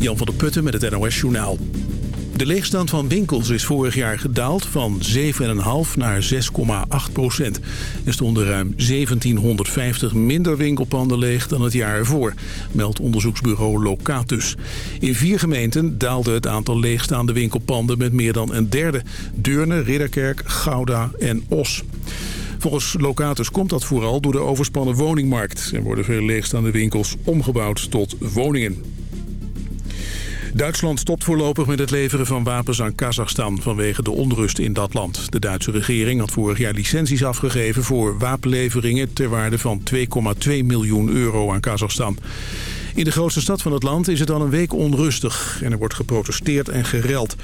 Jan van der Putten met het NOS Journaal. De leegstand van winkels is vorig jaar gedaald van 7,5 naar 6,8 procent. Er stonden ruim 1750 minder winkelpanden leeg dan het jaar ervoor, meldt onderzoeksbureau Locatus. In vier gemeenten daalde het aantal leegstaande winkelpanden met meer dan een derde. Deurne, Ridderkerk, Gouda en Os. Volgens Locatus komt dat vooral door de overspannen woningmarkt. Er worden veel leegstaande winkels omgebouwd tot woningen. Duitsland stopt voorlopig met het leveren van wapens aan Kazachstan vanwege de onrust in dat land. De Duitse regering had vorig jaar licenties afgegeven voor wapenleveringen ter waarde van 2,2 miljoen euro aan Kazachstan. In de grootste stad van het land is het al een week onrustig en er wordt geprotesteerd en gereld.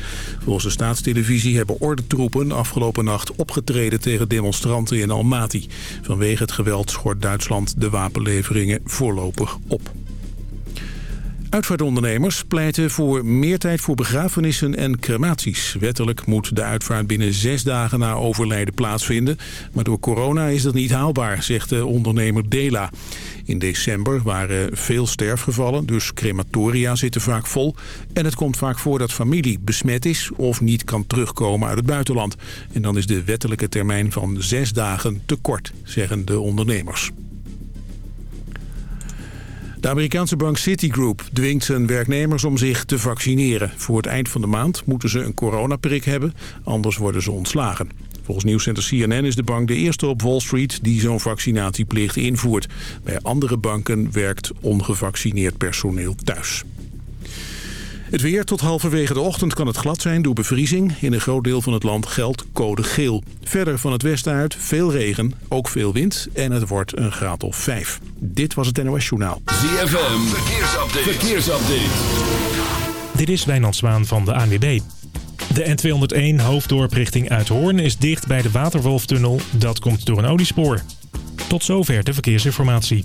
Volgens de staatstelevisie hebben ordentroepen afgelopen nacht opgetreden tegen demonstranten in Almaty. Vanwege het geweld schort Duitsland de wapenleveringen voorlopig op. Uitvaartondernemers pleiten voor meer tijd voor begrafenissen en crematies. Wettelijk moet de uitvaart binnen zes dagen na overlijden plaatsvinden. Maar door corona is dat niet haalbaar, zegt de ondernemer Dela. In december waren veel sterfgevallen, dus crematoria zitten vaak vol. En het komt vaak voor dat familie besmet is of niet kan terugkomen uit het buitenland. En dan is de wettelijke termijn van zes dagen te kort, zeggen de ondernemers. De Amerikaanse bank Citigroup dwingt zijn werknemers om zich te vaccineren. Voor het eind van de maand moeten ze een coronaprik hebben, anders worden ze ontslagen. Volgens nieuwscenter CNN is de bank de eerste op Wall Street die zo'n vaccinatieplicht invoert. Bij andere banken werkt ongevaccineerd personeel thuis. Het weer tot halverwege de ochtend kan het glad zijn door bevriezing. In een groot deel van het land geldt code geel. Verder van het westen uit veel regen, ook veel wind en het wordt een graad of 5. Dit was het NOS Journaal. ZFM, verkeersupdate. verkeersupdate. Dit is Wijnand Zwaan van de ANWB. De N201 hoofddorp richting Uithoorn is dicht bij de Waterwolftunnel. Dat komt door een oliespoor. Tot zover de verkeersinformatie.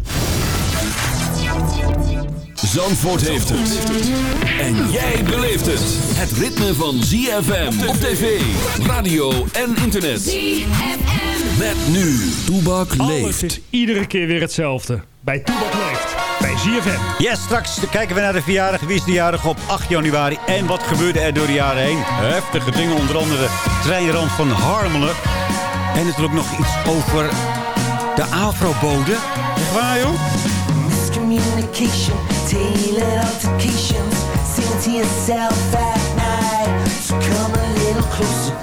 Zandvoort heeft het. En jij beleeft het. Het ritme van ZFM op tv, radio en internet. ZFM. Met nu, Toebak leeft. Alles is iedere keer weer hetzelfde. Bij Toebak leeft. Bij ZFM. Ja, straks kijken we naar de verjaardag. Wie is de jarig op 8 januari? En wat gebeurde er door de jaren heen? Heftige dingen, onder andere de treinrand van Harmelen. En natuurlijk nog iets over de Afrobode. Echt waar, joh? Miscommunication, tailored altercations. To yourself at night. So come a little closer,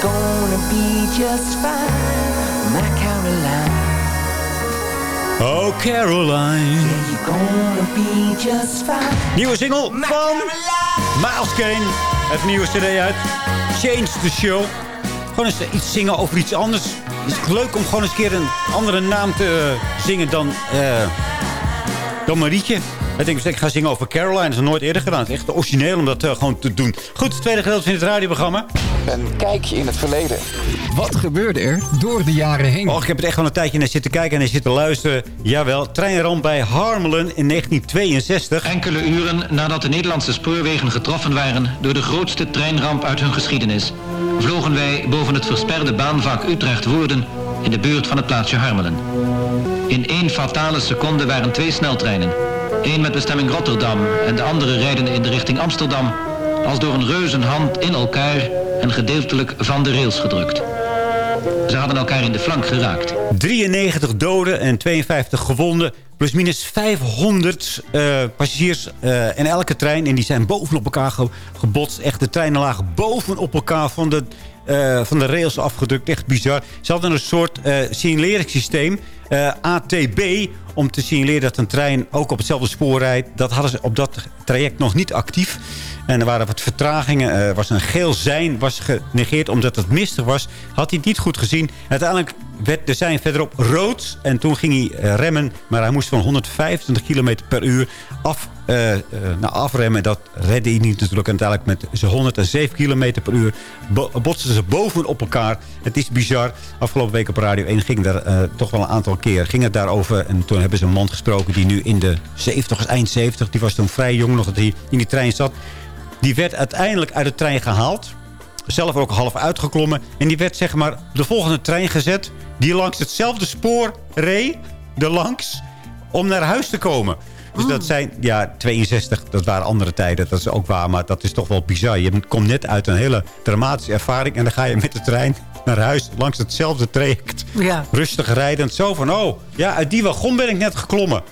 gonna be just fine, my Caroline. Oh, Caroline. Yeah, you're gonna be just fine. Nieuwe single My van Caroline. Miles Kane. Het nieuwe cd uit. Change the show. Gewoon eens iets zingen over iets anders. Het is leuk om gewoon eens een keer een andere naam te eh, zingen dan, eh dan Marietje. Ik denk, ik ga zingen over Caroline. Dat is nog nooit eerder gedaan. Het is echt origineel om dat eh, gewoon te doen. Goed, het tweede gedeelte van het radioprogramma. Een kijkje in het verleden. Wat gebeurde er door de jaren heen? Och, ik heb het echt wel een tijdje naar zitten kijken en naar zitten luisteren. Jawel, treinramp bij Harmelen in 1962. Enkele uren nadat de Nederlandse spoorwegen getroffen waren door de grootste treinramp uit hun geschiedenis, vlogen wij boven het versperde baanvak Utrecht-Woerden in de buurt van het plaatsje Harmelen. In één fatale seconde waren twee sneltreinen, één met bestemming Rotterdam en de andere rijdende in de richting Amsterdam, als door een reuzenhand in elkaar en gedeeltelijk van de rails gedrukt. Ze hadden elkaar in de flank geraakt. 93 doden en 52 gewonden. Plus minus 500 eh, passagiers eh, in elke trein. En die zijn bovenop elkaar ge- gebotst. Echt, de treinen lagen bovenop elkaar van de, eh, van de rails afgedrukt. Echt bizar. Ze hadden een soort signaleringssysteem. ATB. Om te signaleren dat een trein ook op hetzelfde spoor rijdt. Dat hadden ze op dat traject nog niet actief. En er waren wat vertragingen. Er was een geel sein was genegeerd omdat het mistig was. Had hij het niet goed gezien. Uiteindelijk werd de sein verderop rood. En toen ging hij eh, remmen. Maar hij moest van 125 km per uur af, nou, afremmen. Dat redde hij niet natuurlijk. En uiteindelijk met zijn 107 km per uur bo- botsten ze bovenop elkaar. Het is bizar. Afgelopen week op Radio 1 ging daar toch wel een aantal keer ging het daarover. En toen hebben ze een man gesproken die nu in de 70, eind 70. Die was toen vrij jong nog dat hij in die trein zat. Die werd uiteindelijk uit de trein gehaald. Zelf ook half uitgeklommen. En die werd zeg maar de volgende trein gezet. Die langs hetzelfde spoor reed. Er langs. Om naar huis te komen. Dus dat zijn, ja, 62, dat waren andere tijden. Dat is ook waar, maar dat is toch wel bizar. Je komt net uit een hele dramatische ervaring... en dan ga je met de trein naar huis langs hetzelfde traject. Ja. Rustig rijdend. Zo van, oh, ja, uit die wagon ben ik net geklommen.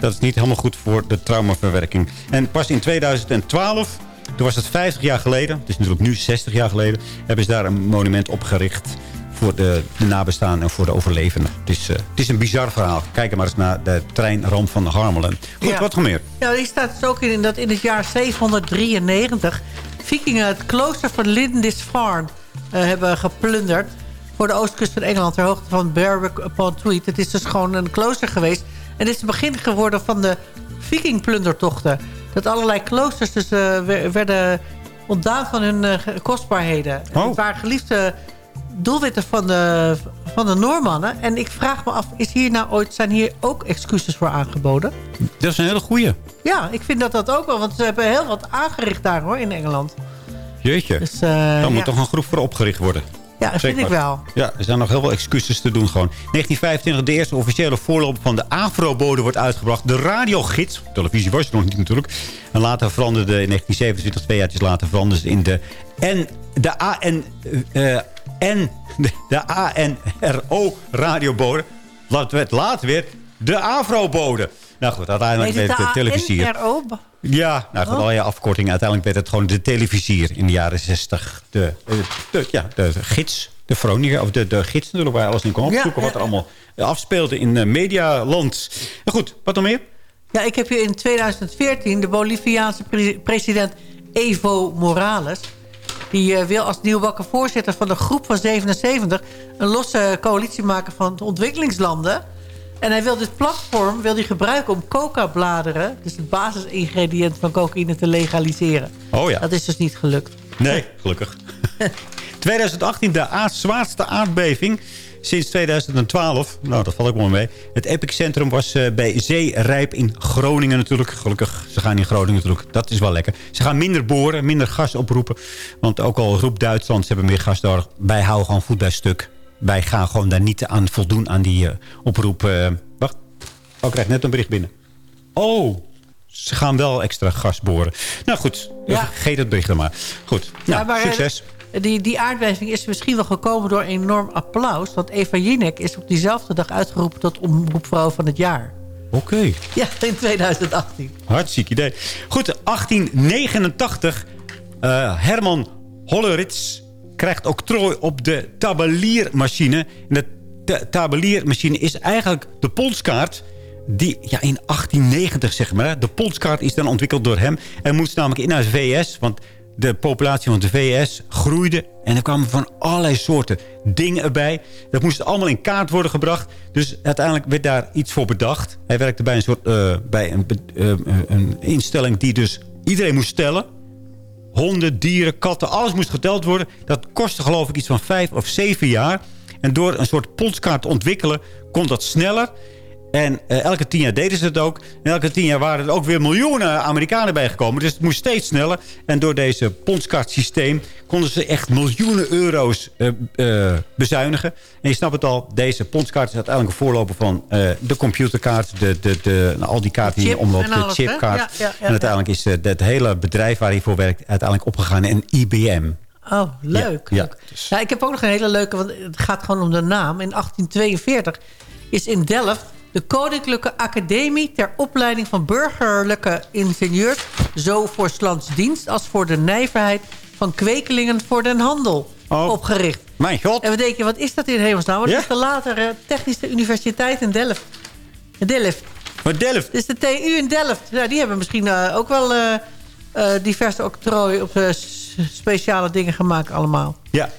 Dat is niet helemaal goed voor de traumaverwerking. En pas in 2012, toen was het 50 jaar geleden... het is natuurlijk nu 60 jaar geleden... hebben ze daar een monument opgericht voor de, de nabestaanden en voor de overlevenden. Het is, eh, het is een bizar verhaal. Kijk maar eens naar de treinramp van Harmelen. Goed, Ja. wat nog meer? Ja, die staat dus ook in dat in het jaar 793... vikingen het klooster van Lindisfarne eh, hebben geplunderd... voor de oostkust van Engeland, ter hoogte van Berwick upon Tweed. Het is dus gewoon een klooster geweest. En het is het begin geworden van de vikingplundertochten. Dat allerlei kloosters dus eh, wer- werden ontdaan van hun eh, kostbaarheden. Oh. Het waren geliefde doelwitten van de, van de Noormannen. En ik vraag me af, is hier nou ooit, zijn hier ook excuses voor aangeboden? Dat is een hele goeie. Ja, ik vind dat dat ook wel. Want ze hebben heel wat aangericht daar hoor, in Engeland. Jeetje. Dus, eh, Daar moet ja. toch een groep voor opgericht worden. Ja, dat vind ik wel. Ja, er zijn nog heel veel excuses te doen gewoon. 1925, de eerste officiële voorloper van de Afro-bode wordt uitgebracht. De radiogids. Televisie was er nog niet natuurlijk. En later veranderde in 1927, twee jaar later, veranderde ze in de N, de AN, eh, N, de, de ANRO-radiobode. Dat werd later weer de Afro-bode. Nou goed, uiteindelijk werd het het de televisier. Ja, nou goed, Oh. allerlei afkortingen. Uiteindelijk werd het gewoon de televisier in de jaren 60. De, de, ja, de, de gids, de Veronica, of de, de gids natuurlijk, waar je alles in kon Ja, opzoeken. wat er allemaal afspeelde in uh, medialand. Nou goed, wat nog meer? Ja, ik heb hier in 2014 de Boliviaanse pre- president Evo Morales... die eh, wil als nieuwbakken voorzitter van de groep van 77... een losse coalitie maken van de ontwikkelingslanden... En hij wil dit platform wil hij gebruiken om coca-bladeren... dus het basisingrediënt van cocaïne te legaliseren. Oh ja. Dat is dus niet gelukt. Nee, gelukkig. 2018, de zwaarste aardbeving sinds 2012. Nou, dat valt ook wel mee. Het epicentrum was uh, bij Zeerijp in Groningen natuurlijk. Gelukkig, ze gaan in Groningen natuurlijk. Dat is wel lekker. Ze gaan minder boren, minder gas oproepen. Want ook al roept Duitsland, ze hebben meer gas nodig. Wij houden gewoon voet bij stuk. Wij gaan gewoon daar niet aan voldoen aan die uh, oproep. Uh, wacht, oh, ik krijg net een bericht binnen. Oh, ze gaan wel extra gas boren. Nou goed, ja. vergeet het bericht dan maar. Goed, nou, ja, maar succes. Die, die aardbeving is misschien wel gekomen door enorm applaus. Want Eva Jinek is op diezelfde dag uitgeroepen tot omroepvrouw van het jaar. Oké. Ja, in 2018. Hartstikke idee. Goed, 1889. eh, Herman Hollerits krijgt octrooi op de tabeliermachine. En de ta- tabeliermachine is eigenlijk de polskaart... die ja, in 1890, zeg maar. De polskaart is dan ontwikkeld door hem. En moest namelijk in naar de VS... want de populatie van de VS groeide... en er kwamen van allerlei soorten dingen erbij. Dat moest allemaal in kaart worden gebracht. Dus uiteindelijk werd daar iets voor bedacht. Hij werkte bij een, soort, eh, bij een, eh, eh, een instelling die dus iedereen moest stellen. Honden, dieren, katten, alles moest geteld worden. Dat kostte geloof ik iets van vijf of zeven jaar. En door een soort polskaart te ontwikkelen kon dat sneller. En eh, elke tien jaar deden ze het ook. En elke tien jaar waren er ook weer miljoenen Amerikanen bijgekomen. Dus het moest steeds sneller. En door deze polskaartsysteem konden ze echt miljoenen euro's eh, eh, bezuinigen. En je snapt het al, deze polskaart is uiteindelijk een voorloper van de computerkaart. De, de, de, nou, al die kaarten die je omloopt, en de alles, chipkaart. Ja, ja, ja, en uiteindelijk is het hele bedrijf waar hij voor werkt uiteindelijk opgegaan in IBM. Oh, leuk. Ja, leuk. Ja, ik heb ook nog een hele leuke, want het gaat gewoon om de naam. In 1842 is in Delft de Koninklijke Academie... ter opleiding van burgerlijke ingenieurs... zo voor Slandsdienst als voor de nijverheid... van kwekelingen voor den handel Oh. opgericht. Mijn god. En we denken, wat is dat in hemelsnaam? Ja? is de latere Technische Universiteit in Delft? In Delft. Maar Delft. Is de TU in Delft. Ja, die hebben misschien eh, ook wel eh, eh, diverse octrooi op speciale dingen gemaakt allemaal. Ja.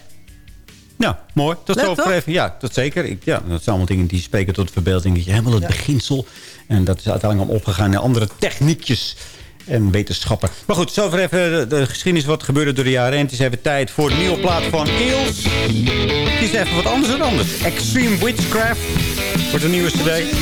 Nou, mooi. Tot Leuk, zover toch? even. Ja, dat zeker. Ik, ja, dat zijn allemaal dingen die spreken tot de verbeelding. Dat je helemaal het beginsel. En dat is uiteindelijk allemaal opgegaan naar andere techniekjes en wetenschappen. Maar goed, zover even de, de geschiedenis wat gebeurde door de jaren. En het is even tijd voor de nieuwe plaat van Eels. Het is even wat anders dan anders. Extreme Witchcraft. Voor de nieuwe cd.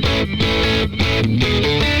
It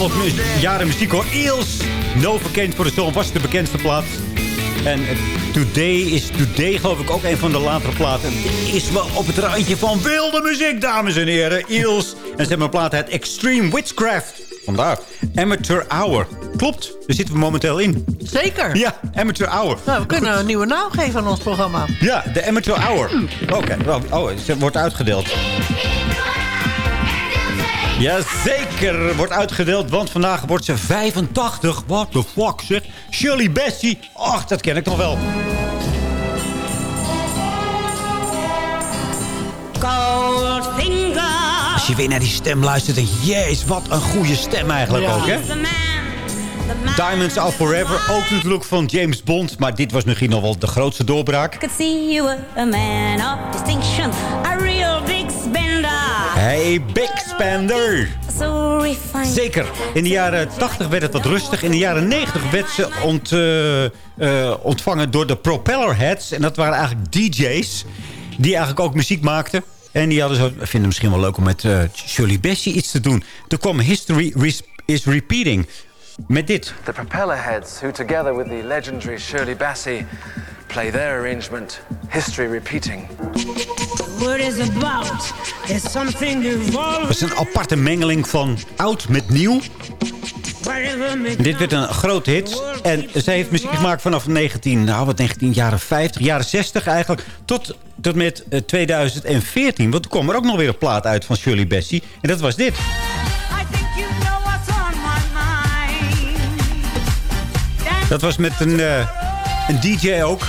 al wat mu- jaren muziek hoor. Eels. No voor de zoon was de bekendste plaat. En Today is Today geloof ik ook een van de latere platen. Is wel op het randje van wilde muziek, dames en heren. Eels. En ze hebben een plaat uit Extreme Witchcraft. Vandaar. Amateur Hour. Klopt, daar zitten we momenteel in. Zeker. Ja, Amateur Hour. Nou, we kunnen een nieuwe naam geven aan ons programma. Ja, de Amateur Hour. Oké, wel, oh, ze wordt uitgedeeld. Jazeker, wordt uitgedeeld, want vandaag wordt ze 85. What the fuck, zeg. Shirley Bessie. Ach, dat ken ik nog wel. Als je weer naar die stem luistert, dan jeez, wat een goede stem eigenlijk ook, hè? Diamonds Are Forever, ook natuurlijk van James Bond. Maar dit was misschien nog wel de grootste doorbraak. Hey, Big Spender! Zeker. In de jaren 80 werd het wat rustig. In de jaren 90 werd ze ont, eh, eh, ontvangen door de Propellerheads. En dat waren eigenlijk DJ's die eigenlijk ook muziek maakten. En die hadden zo, ik vind het misschien wel leuk om met eh, Shirley Bassey iets te doen. Toen kwam History is Repeating. Met dit. The Propellerheads, who together with the legendary Shirley Bassey play their arrangement, History Repeating. What is about? There's something evolved. Dat is een aparte mengeling van oud met nieuw. Dit werd een grote hit. En zij heeft muziek gemaakt vanaf 19, nou wat 19, jaren 50, jaren 60 eigenlijk. Tot, tot met eh, 2014. Want toen kwam er ook nog weer een plaat uit van Shirley Bassey. En dat was dit. Dat was met een, eh, een DJ ook.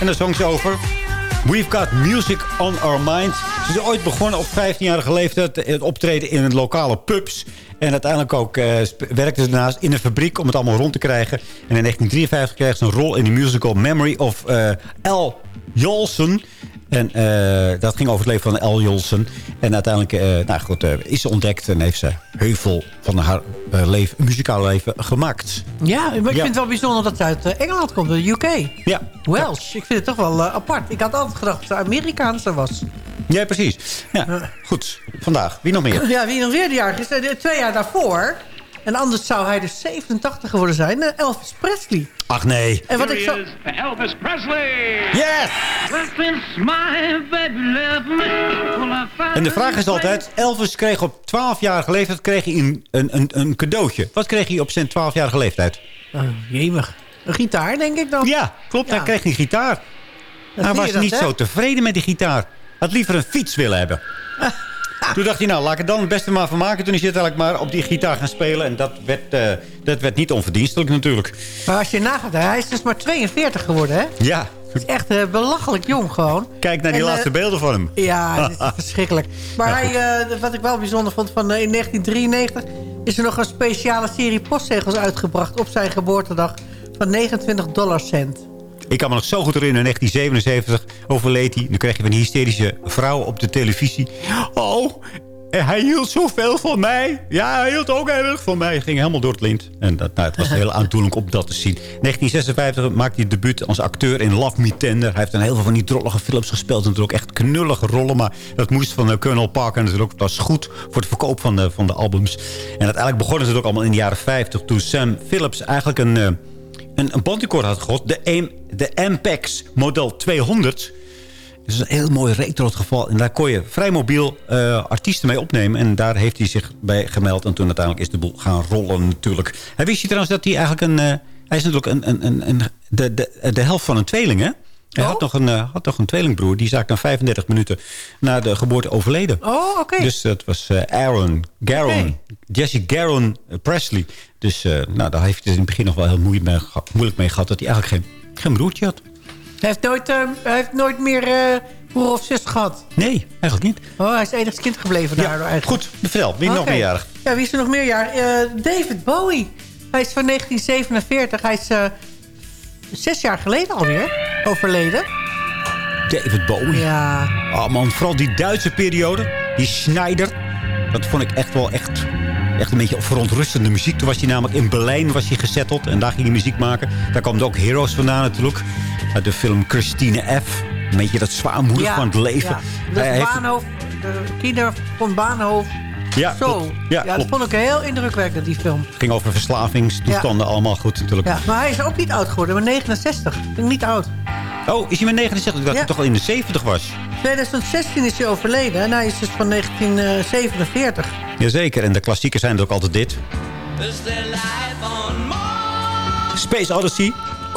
En daar zong ze over. We've got music on our mind. Ze is ooit begonnen op 15-jarige leeftijd het optreden in lokale pubs. En uiteindelijk ook sp- werkte ze daarnaast in een fabriek om het allemaal rond te krijgen. En in 1953 kreeg ze een rol in de musical Memory of eh, L. Jolson. En eh, dat ging over het leven van L. Jolson. En uiteindelijk eh, nou goed, eh, is ze ontdekt en heeft ze heel veel van haar leven, muzikale leven gemaakt. Ja, maar ik Ja. vind het wel bijzonder dat ze uit Engeland komt, de UK. Ja, Welsh. Ik vind het toch wel apart. Ik had altijd gedacht dat ze Amerikaanse was. ja precies. Ja, goed. Vandaag. Wie nog meer? Ja, wie nog weer de jaar Twee jaar daarvoor. En anders zou hij dus 87 geworden zijn. eh, Elvis Presley. Ach nee. En wat ik zo... Elvis Presley! Yes! En de vraag is altijd, Elvis kreeg op 12-jarige leeftijd kreeg hij een, een, een, cadeautje. Wat kreeg hij op zijn 12-jarige leeftijd? Oh, jemig. Een gitaar, denk ik dan. Ja, klopt. Hij kreeg een gitaar. hij was dat, niet hè? zo tevreden met die gitaar. Hij had liever een fiets willen hebben. Toen dacht hij, nou, laat ik er dan het beste maar van maken. Toen is hij uiteindelijk maar op die gitaar gaan spelen. En dat werd, eh, dat werd niet onverdienstelijk natuurlijk. Maar als je nagaat, hij is dus maar 42 geworden, hè? Ja, Het is echt eh, belachelijk jong gewoon. kijk naar die En, eh, laatste beelden van hem. Ja, het is verschrikkelijk. Maar Ja, hij, wat ik wel bijzonder vond, van, in 1993 is er nog een speciale serie postzegels uitgebracht op zijn geboortedag van 29 dollar cent. Ik kan me nog zo goed herinneren, in 1977 overleed hij. Nu kreeg je van die hysterische vrouw op de televisie. Oh, hij hield zoveel van mij. Ja, hij hield ook heel erg van mij. Hij ging helemaal door het lint. En dat, nou, het was heel aandoenlijk om dat te zien. 1956 maakte hij debuut als acteur in Love Me Tender. Hij heeft dan heel veel van die drollige films gespeeld. En natuurlijk echt knullige rollen. Maar dat moest van uh, Colonel Parker natuurlijk. Dat was goed voor het verkoop van de, van de albums. En uiteindelijk begon het ook allemaal in de jaren 50. Toen Sam Phillips eigenlijk een... eh, een, een had gegooid. De, de MPEX Model 200. Dat is een heel mooi retro geval. En daar kon je vrij mobiel eh, artiesten mee opnemen. En daar heeft hij zich bij gemeld. En toen uiteindelijk is de boel gaan rollen natuurlijk. Hij wist je trouwens dat hij eigenlijk een... eh, hij is natuurlijk een, een, een- de, de, de helft van een tweeling, hè? Hij had, nog een, eh, had nog een tweelingbroer. Die is eigenlijk na 35 minuten na de geboorte overleden. Oh, oké. Dus dat was eh, Aaron, Garon, Jesse Garon Presley. Dus eh, nou, daar heeft hij in het begin nog wel heel moeilijk mee, moeilijk mee gehad... dat hij eigenlijk geen, geen broertje had. Hij heeft nooit, hij heeft nooit meer broer of zus gehad. Nee, eigenlijk niet. Oh, hij is enigst kind gebleven daardoor eigenlijk. Goed, vertel. Wie nog Oké. meerjarig? Ja, wie is er nog meerjarig? Eh David Bowie. Hij is van 1947. Hij is zes jaar geleden alweer overleden. David Bowie. Ja. Oh man, vooral die Duitse periode. Die Schneider. Dat vond ik echt wel echt, echt een beetje verontrustende muziek. Toen was hij namelijk in Berlijn was hij gezetteld. En daar ging hij muziek maken. Daar kwam ook Heroes vandaan natuurlijk. Uit de film Christine F. Een beetje dat zwaarmoedig van het leven. Ja. De heeft- Baanhof, de kinder van Baanhof. Ja, Zo. klopt. Ja, Ja, dat klopt. vond ik heel indrukwekkend, die film. Het ging over verslavingstoestanden. Allemaal goed natuurlijk. Ja, maar hij is ook niet oud geworden, maar 69. Vind ik niet oud. Oh, is hij met 69? Ik dacht Ja. hij toch al in de 70 was. 2016 is hij overleden en hij is dus van 1947. Jazeker, en de klassieken zijn er ook altijd dit. Space Odyssey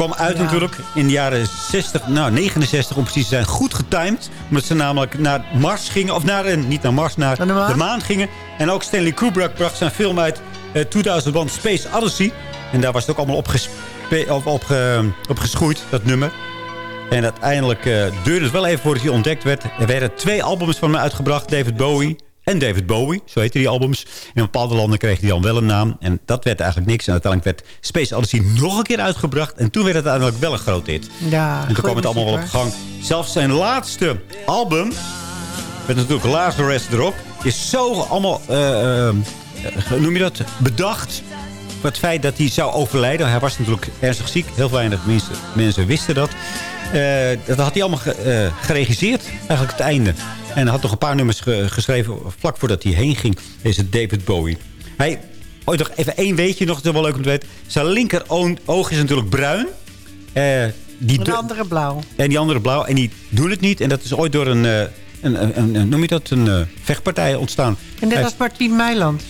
kwam uit Ja. natuurlijk in de jaren 60, nou 69 om precies te zijn. Goed getimed, omdat ze namelijk naar Mars gingen. Of naar, eh, niet naar Mars, naar Naar de maan? de maan gingen. En ook Stanley Kubrick bracht zijn film uit eh 2001 Space Odyssey. En daar was het ook allemaal op, op, op, op geschoeid, dat nummer. En uiteindelijk eh, duurde het wel even voordat hij ontdekt werd. Er werden twee albums van hem uitgebracht. David Bowie en David Bowie. Zo heette die albums. In bepaalde landen kreeg hij dan wel een naam. En dat werd eigenlijk niks. En uiteindelijk werd Space Odyssey nog een keer uitgebracht. En toen werd het uiteindelijk wel een groot hit. Ja, en toen kwam het allemaal wel op gang. Zelfs zijn laatste album... met natuurlijk Lazarus erop... is zo allemaal... eh, hoe noem je dat? Bedacht voor het feit dat hij zou overlijden. Hij was natuurlijk ernstig ziek. Heel weinig mensen, mensen wisten dat. Eh, dat had hij allemaal ge- eh, geregisseerd, eigenlijk het einde. En hij had nog een paar nummers ge- geschreven vlak voordat hij heen ging. Deze David Bowie. Hij, ooit nog even één weetje nog, dat is wel leuk om te weten. Zijn linker oog- is natuurlijk bruin. Eh, die andere blauw. en die andere blauw. En die doen het niet. En dat is ooit door een, een, een, noem je dat, een vechtpartij ontstaan. En net Hij- als Martien Meiland.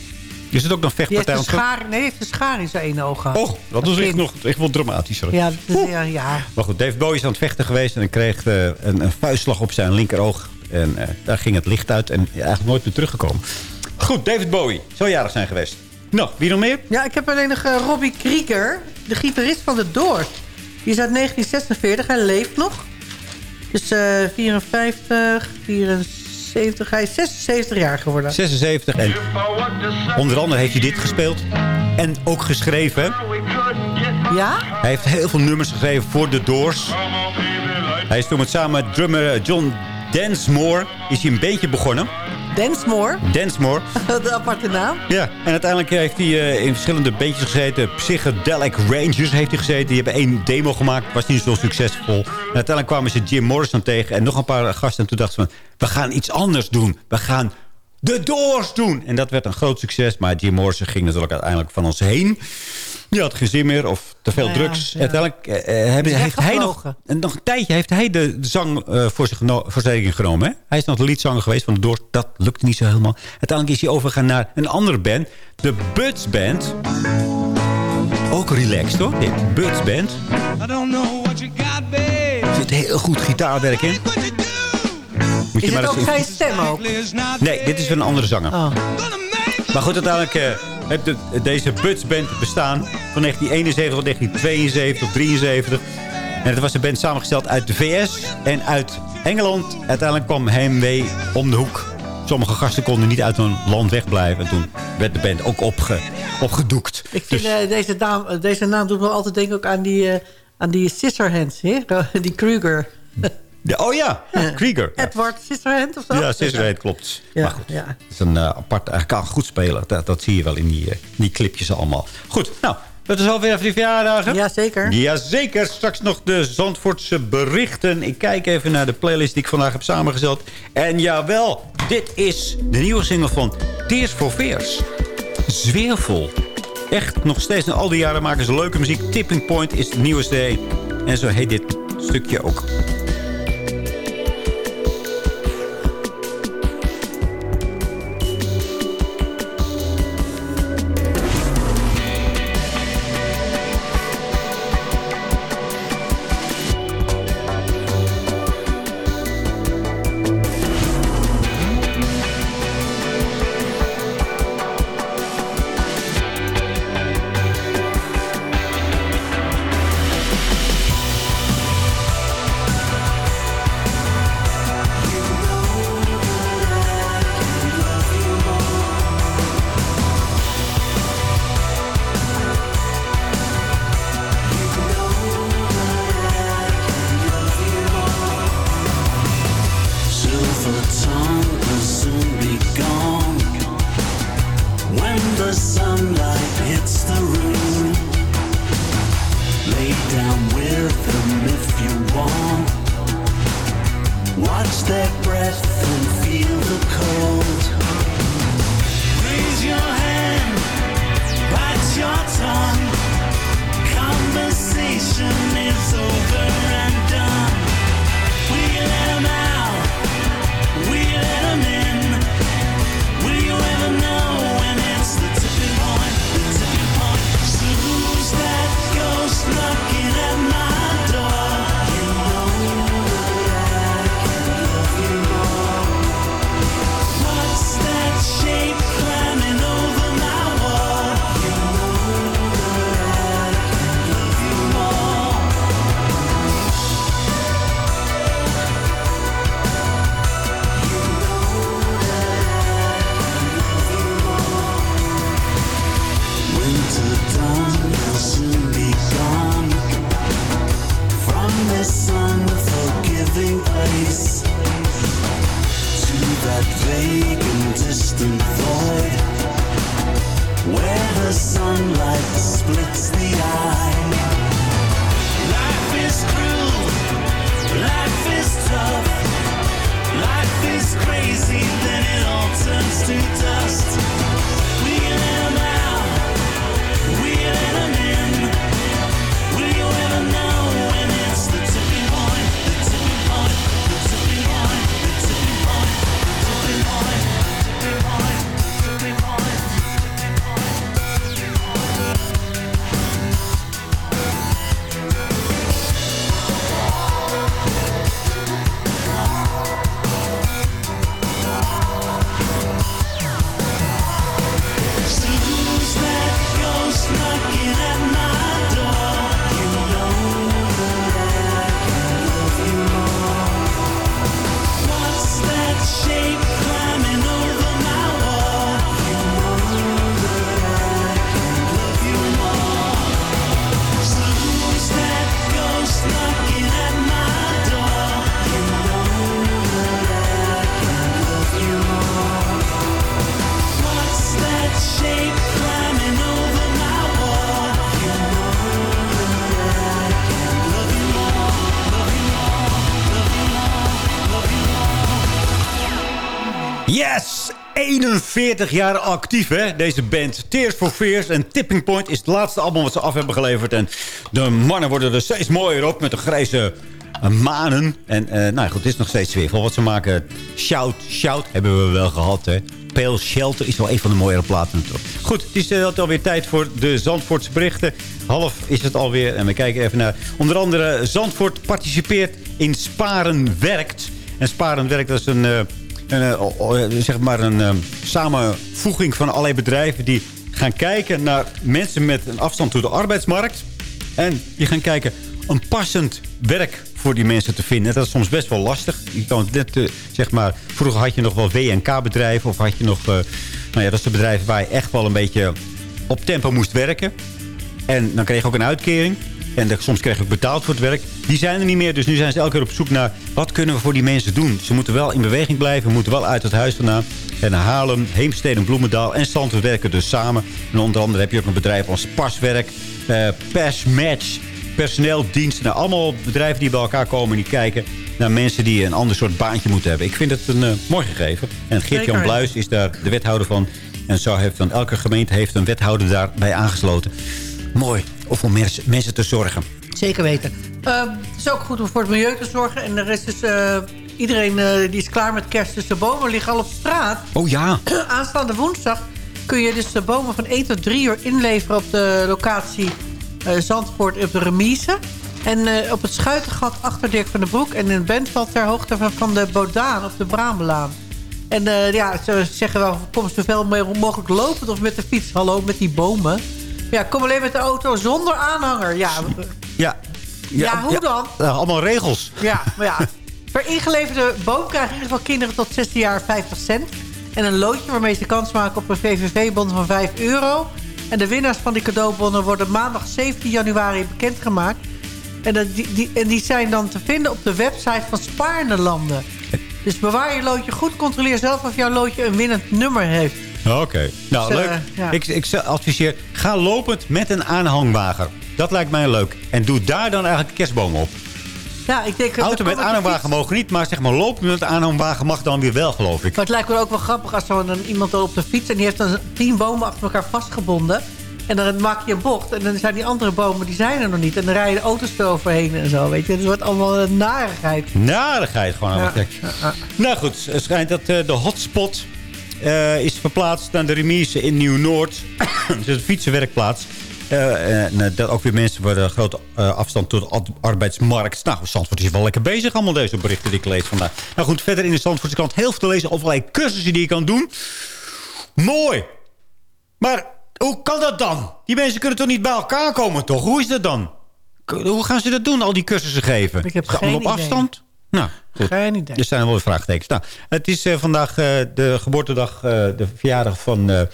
Is het ook nog een Die heeft vechtpartij een schaar, nee, heeft een schaar in zijn ene oog gehad. Oh, dat is echt, nog, echt wel dramatischer. Ja, ja, ja. Maar goed, David Bowie is aan het vechten geweest... en hij kreeg eh, een, een vuistslag op zijn linkeroog. En eh, daar ging het licht uit en eigenlijk nooit meer teruggekomen. Goed, David Bowie. Zou jarig zijn geweest. Nou, wie nog meer? Ja, ik heb alleen nog eh, Robbie Krieger, de gitarist van de Doors. Die is uit 1946, hij leeft nog. Dus eh 54, 74, hij is 76 jaar geworden. 76 en onder andere heeft hij dit gespeeld. En ook geschreven. Ja? Hij heeft heel veel nummers geschreven voor The Doors. Hij is toen met samen met drummer John Densmore... is hij een beetje begonnen. Densmore, Densmore. de aparte naam. Ja, en uiteindelijk heeft hij eh, in verschillende bandjes gezeten. Psychedelic Rangers heeft hij gezeten. Die hebben één demo gemaakt. Was niet zo succesvol. En uiteindelijk kwamen ze Jim Morrison tegen. En nog een paar gasten. En toen dachten ze van, we gaan iets anders doen. We gaan The Doors doen. En dat werd een groot succes. Maar Jim Morrison ging natuurlijk uiteindelijk van ons heen. Die had geen zin meer of te veel Ja, drugs. ja. Uiteindelijk eh, eh, hebben, heeft hij nog, nog een tijdje heeft hij de, zang eh, voor, zich voor zijn genomen. Hè? Hij is nog de liedzanger geweest van de Doors. Dat lukte niet zo helemaal. Uiteindelijk is hij overgegaan naar een andere band. De Buds Band. Ook relaxed hoor. Dit Buds Band. Er zit heel goed gitaarwerk in. Moet Is maar het ook eens zijn stem ook? Nee, dit is weer een andere zanger. Oh. Maar goed, uiteindelijk heeft de, deze Buds Band bestaan van 1971 tot 1972 of 73. En het was een band samengesteld uit de VS en uit Engeland. Uiteindelijk kwam Heimwee om de hoek. Sommige gasten konden niet uit hun land wegblijven. En toen werd de band ook opge, opgedoekt. Ik vind eh, deze, naam, eh, deze naam doet me altijd denken ook aan die, eh, aan die Scissorhands, hè? die Kruger. Ja, oh ja, Krieger. Ja, Edward Scissorhand of zo? ja Scissorhands, klopt. Ja, maar goed, ja. het is een eh, apart, hij kan goed spelen. Dat, dat zie je wel in die, eh, die clipjes allemaal. Goed, nou, dat is alweer even die verjaardagen. Ja, zeker. Jazeker, straks nog de Zandvoortse berichten. Ik kijk even naar de playlist die ik vandaag heb samengesteld. En jawel, dit is de nieuwe single van Tears for Fears. Zweervol. Echt, nog steeds na al die jaren maken ze leuke muziek. Tipping Point is de nieuwste. En zo heet dit stukje ook. Crazy, then it all turns to dust. We Yes! 41 jaar actief, hè, deze band. Tears for Fears en Tipping Point is het laatste album wat ze af hebben geleverd. En de mannen worden er steeds mooier op met de grijze eh, manen. En eh, nou ja, goed, het is nog steeds zwevel. Wat ze maken, Shout, Shout hebben we wel gehad, hè. Pale Shelter is wel een van de mooiere platen. Goed, het is uh, alweer tijd voor de Zandvoortse berichten. Half is het alweer. En we kijken even naar... Onder andere Zandvoort participeert in Sparen Werkt. En Sparen Werkt, dat is een... eh, een, eh, oh, oh, zeg maar een eh, samenvoeging van allerlei bedrijven... die gaan kijken naar mensen met een afstand tot de arbeidsmarkt. En die gaan kijken een passend werk voor die mensen te vinden. Dat is soms best wel lastig. Je kan net, eh, zeg maar, vroeger had je nog wel WNK-bedrijven... of had je nog, eh, nou ja, dat is bedrijven waar je echt wel een beetje op tempo moest werken. En dan kreeg je ook een uitkering. En de- soms kreeg ook betaald voor het werk. Die zijn er niet meer, dus nu zijn ze elke keer op zoek naar... wat kunnen we voor die mensen doen? Ze moeten wel in beweging blijven, moeten wel uit het huis vandaan. En Haarlem, Heemstede, Bloemendaal en Zandvoort werken dus samen. En onder andere heb je ook een bedrijf als Paswerk, eh Persmatch, personeeldiensten. Nou, allemaal bedrijven die bij elkaar komen en die kijken naar mensen die een ander soort baantje moeten hebben. Ik vind het een eh, mooi gegeven. En Geert-Jan. Bluis is daar de wethouder van. En zo heeft dan elke gemeente heeft een wethouder daarbij aangesloten. Mooi, om voor mens- mensen te zorgen. Zeker weten. Ehm, het is ook goed om voor het milieu te zorgen. En er is dus... eh, iedereen eh, die is klaar met kerst. Dus de bomen liggen al op straat. Oh ja. Aanstaande woensdag kun je dus de bomen van 1 tot 3 uur inleveren... op de locatie eh, Zandvoort op de remise. En eh, op het Schuitengat achter Dirk van den Broek... en in Bentveld ter hoogte van, van de Bodaan op de Braambelaan. En eh, ja, ze zeggen wel, kom zoveel mogelijk lopend of met de fiets. Hallo, met die bomen. Ja, kom alleen met de auto zonder aanhanger. Ja, Ja. Ja, hoe dan? Nou, allemaal regels. ja maar ja. Per ingeleverde boom krijgen in ieder geval kinderen tot 16 jaar 50 cent. En een loodje waarmee ze kans maken op een VVV-bon van 5 euro. En de winnaars van die cadeaubonnen worden maandag 17 januari bekendgemaakt. En, dat, die, die, en die zijn dan te vinden op de website van Spaarne Landen. Dus bewaar je loodje goed. Controleer zelf of jouw loodje een winnend nummer heeft. Oké. Nou, Dus, eh, leuk. ja. Ik, ik adviseer, ga lopend met een aanhangwagen. Dat lijkt mij leuk. En doe daar dan eigenlijk kerstboom op. Ja, ik denk... Auto dat met aanhangwagen mogen niet, maar zeg maar lopen met een aanhangwagen mag dan weer wel, geloof ik. Maar het lijkt me ook wel grappig als zo'n een- iemand dan op de fiets... en die heeft dan tien bomen achter elkaar vastgebonden. En dan maak je een bocht. En dan zijn die andere bomen, die zijn er nog niet. En dan rijden auto's eroverheen en zo, weet je. Het wordt allemaal een narigheid. Narigheid gewoon. Ja. Ja. Nou goed, het schijnt dat eh, de hotspot eh, is verplaatst naar de remise in Nieuw-Noord. Is een fietsenwerkplaats. Eh, en eh, dat ook weer mensen voor de grote afstand tot de arbeidsmarkt. Nou, Zandvoort is wel lekker bezig, allemaal deze berichten die ik lees vandaag. Nou goed, verder in de Zandvoortse krant heel veel te lezen over allerlei cursussen die je kan doen. Mooi. Maar hoe kan dat dan? Die mensen kunnen toch niet bij elkaar komen, toch? Hoe is dat dan? Hoe gaan ze dat doen, al die cursussen geven? Ik heb geen op idee. afstand? Nou, goed. Geen idee. Er zijn wel weer vraagtekens. Nou, het is eh, vandaag eh, de geboortedag, eh, de verjaardag van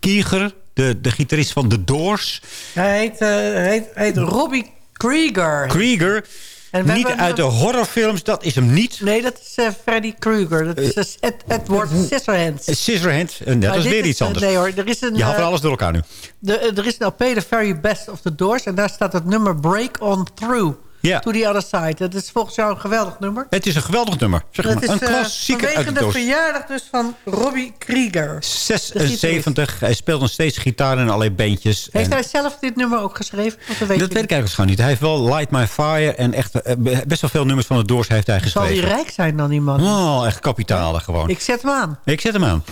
Kieger, de, de gitarist van The Doors. Hij heet, heet, heet Robbie Krieger. Krieger. En niet uit de horrorfilms, dat is hem niet. Nee, dat is Freddy Krueger. Dat is uh, Ed, Edward Scissorhands. Scissorhands, en dat Maar is weer iets anders. nee hoor, er is een... Je haalt van alles door elkaar nu. de, er is een LP, The Very Best of the Doors. En daar staat het nummer Break On Through. Ja. To the Other Side. Dat is volgens jou een geweldig nummer. Het is een geweldig nummer. Zeg maar. is een eh, klassieker uit vanwege de de verjaardag dus van Robbie Krieger. 76. Hij speelt nog steeds gitaar in allerlei bandjes. Heeft En hij zelf dit nummer ook geschreven? Dat weet dat weet ik eigenlijk gewoon niet. Hij heeft wel Light My Fire en echt eh, best wel veel nummers van de Doors heeft hij Zal geschreven. hij rijk zijn dan, die man? Oh, echt kapitalen gewoon. Ik zet hem aan. Ik zet hem aan.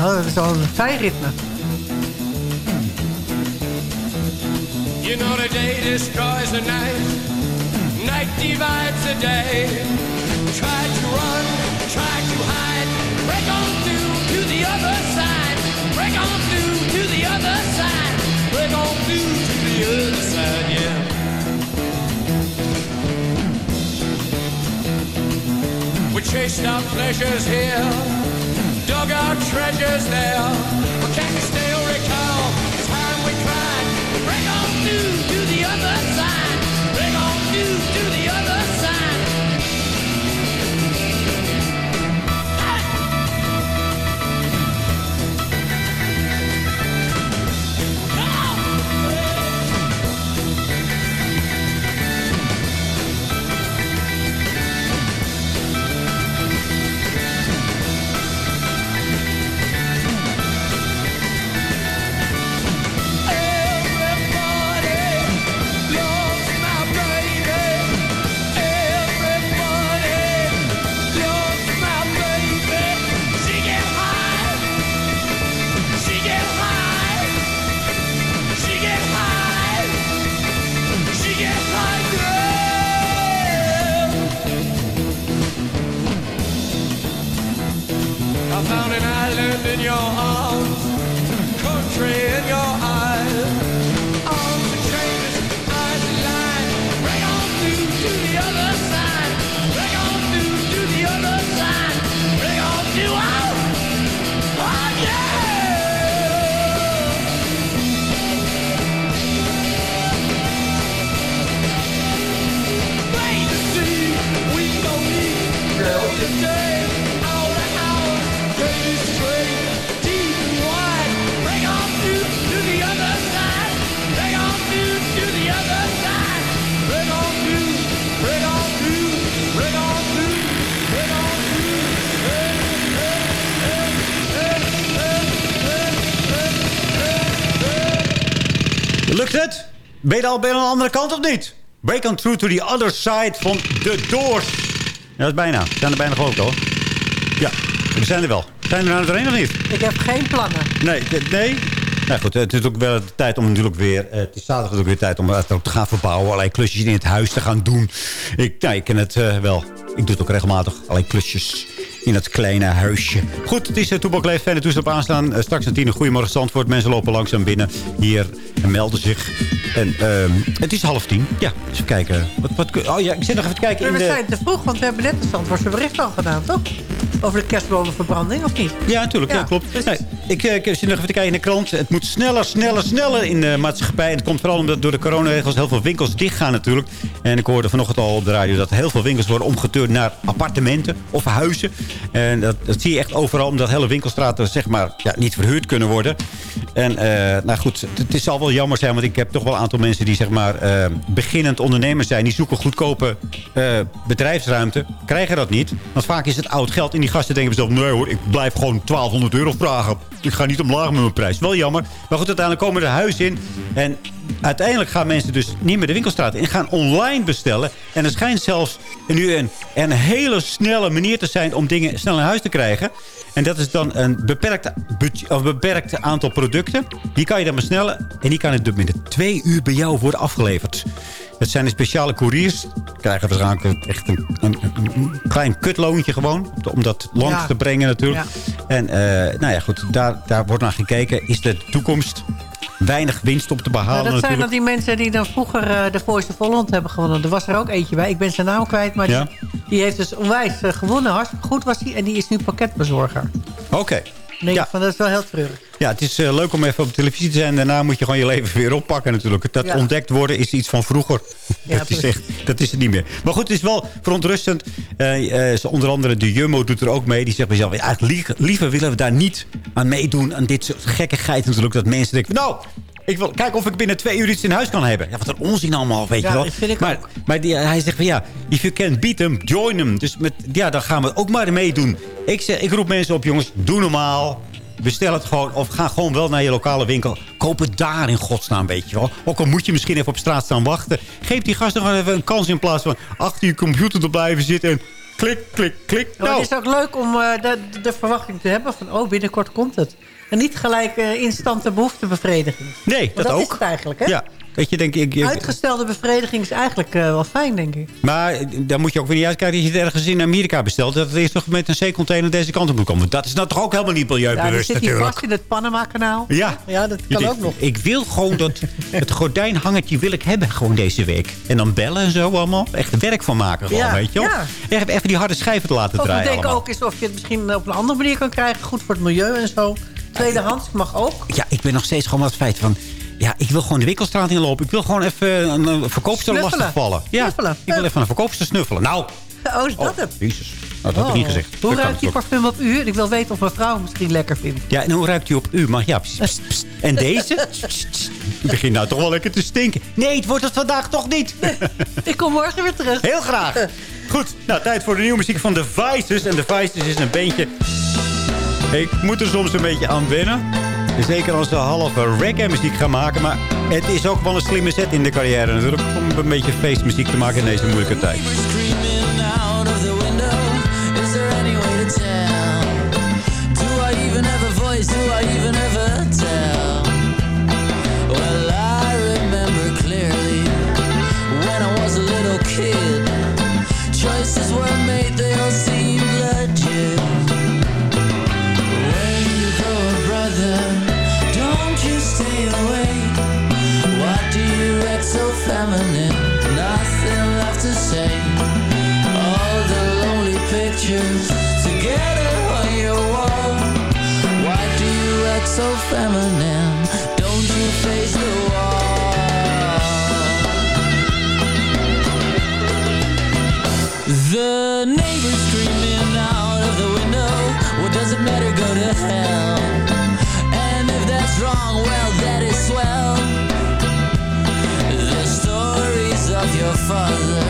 Oh, dat is al een fijn ritme. You know the day destroys the night, night divides the day. Try to run, try to hide, break on through to the other side, break on through to the other side, break on through to the other side, yeah. We chased our pleasures here, dug our treasures there. In your eyes. Lukt het? Ben je al bij een andere kant of niet? Break on through to the other side van The Doors. Ja, dat is bijna. We zijn er bijna geloof ik al. Ja, we zijn er wel. Zijn we er nou doorheen of niet? Ik heb geen plannen. Nee, nee. Nou goed, het is ook wel de tijd om natuurlijk weer... eh, Het is zaterdag ook weer tijd om het ook te gaan verbouwen. Allerlei klusjes in het huis te gaan doen. Ik, nou, ik ken het eh, wel. Ik doe het ook regelmatig. Allerlei klusjes in het kleine huisje. Goed, het is uh, Toepak Leef en de toestel op aanstaan. Eh, straks een tien. Goedemorgen Zandvoort. Mensen lopen langzaam binnen hier en melden zich. En ehm, het is half tien. Ja, eens even kijken. Wat, wat, oh ja, ik zit nog even te kijken in we de... zijn te vroeg, want we hebben net de Zandvoortse bericht al gedaan, toch? Over de kerstbomenverbranding, of niet? Ja, natuurlijk. Ja, klopt. Nee, ik, eh, ik zit nog even te kijken in de krant. Het moet sneller, sneller, sneller in de maatschappij. En het komt vooral omdat door de coronaregels heel veel winkels dichtgaan natuurlijk. En ik hoorde vanochtend al op de radio dat heel veel winkels worden omgeturnd naar appartementen of huizen. En dat, dat zie je echt overal, omdat hele winkelstraten zeg maar ja, niet verhuurd kunnen worden. En eh, nou goed, het, het zal wel jammer zijn, want ik heb toch wel een aantal mensen die zeg maar eh, beginnend ondernemers zijn. Die zoeken goedkope eh, bedrijfsruimte. Krijgen dat niet. Want vaak is het oud geld. En die gasten denken zelf, nee hoor, ik blijf gewoon 1200 euro vragen. Ik ga niet omlaag met mijn prijs. Wel jammer. Maar goed, uiteindelijk komen er huis in. En uiteindelijk gaan mensen dus niet meer de winkelstraat in. Gaan online bestellen. En er schijnt zelfs nu een, een hele snelle manier te zijn om dingen snel naar huis te krijgen. En dat is dan een beperkt, budget, of beperkt aantal producten. Die kan je dan besnellen. En die kan het binnen twee uur bij jou worden afgeleverd. Dat zijn de speciale couriers. Krijgen waarschijnlijk echt een, een, een klein kutloontje gewoon. Om dat langs Ja. te brengen natuurlijk. Ja. En eh, nou ja, goed. Daar, daar wordt naar gekeken. Is de toekomst weinig winst op te behalen Nou, dat zijn dan natuurlijk. die mensen die dan vroeger eh, de Voice of Holland hebben gewonnen. Er was er ook eentje bij. Ik ben zijn naam kwijt, maar Ja. die, die heeft dus onwijs eh, gewonnen. Hartstikke goed was hij. En die is nu pakketbezorger. Oké. Denk Ja. van, dat is wel heel treurig. Ja, het is eh, leuk om even op televisie te zijn. Daarna moet je gewoon je leven weer oppakken natuurlijk. Dat Ja. ontdekt worden is iets van vroeger. Ja, dat, is echt, dat is het niet meer. Maar goed, het is wel verontrustend. Zo onder andere de Jumbo doet er ook mee. Die zegt bij zichzelf, ja, eigenlijk liever willen we daar niet aan meedoen. Aan dit soort gekkigheid natuurlijk. Dat mensen denken, nou... Ik wil kijken of ik binnen twee uur iets in huis kan hebben. Ja, wat een onzin allemaal, weet Ja, je wel. dat vind ik maar maar die, hij zegt van ja, if you can beat them, join them. Dus met, ja, dan gaan we ook maar meedoen. Ik, zeg, ik roep mensen op, jongens, doe normaal. Bestel het gewoon. Of ga gewoon wel naar je lokale winkel. Koop het daar in godsnaam, weet je wel. Ook al moet je misschien even op straat staan wachten. Geef die gasten gewoon even een kans in plaats van achter je computer te blijven zitten. En klik, klik, klik. Nou, het is ook leuk om eh, de, de verwachting te hebben van... oh, binnenkort komt het. En niet gelijk eh instante behoeftebevrediging. nee, Want dat, ook. is het eigenlijk, hè? Ja, je, denk ik... ik- Uitgestelde bevrediging is eigenlijk eh, wel fijn, denk ik. Maar dan moet je ook weer niet uitkijken dat je het ergens in Amerika bestelt. Dat het eerst nog met een C-container deze kant op moet komen. Dat is nou toch ook helemaal niet milieubewust zit natuurlijk. vast in het Panama-kanaal. Ja. Ja, dat kan denkt, ook nog. Ik wil gewoon dat het gordijnhangertje wil ik hebben gewoon deze week. En dan bellen en zo allemaal. Echt werk van maken gewoon, Ja, weet je wel. ja. Echt Even die harde schijven te laten Of draaien denken allemaal. ook eens of je het misschien op een andere manier kan krijgen. Goed voor het milieu en zo. Tweedehands mag ook. Ja, ik ben nog steeds gewoon wat feit van... Ja, ik wil gewoon de winkelstraat inlopen. Ik wil gewoon even een, een verkoopster Snuffelen. lastigvallen. Ja, Snuffelen. ik wil even een verkoopster snuffelen. Nou, Oh, is dat oh, het? jezus. Nou, dat heb ik niet Oh. gezegd. Hoe Dat ruikt die natuurlijk. parfum op u? En ik wil weten of mijn vrouw hem misschien lekker vindt. Ja, en hoe ruikt hij op u? Maar ja. Pst, pst. En deze? Die begint nou toch wel lekker te stinken. Nee, het wordt het vandaag toch niet. Ik kom morgen weer terug. Heel graag. Goed, nou, tijd voor de nieuwe muziek van The Vices. En The Vices is een beentje... Ik moet er soms een beetje aan wennen. Zeker als ze halve reggae-muziek gaan maken. Maar het is ook wel een slimme set in de carrière natuurlijk. Om een beetje feestmuziek te maken in deze moeilijke tijd. Screaming out of the window. Say. All the lonely pictures together on your wall. Why do you act so feminine? Don't you face the wall? The neighbors screaming out of the window. What does it matter? Go to hell. And if that's wrong, well, that is swell. The stories of your father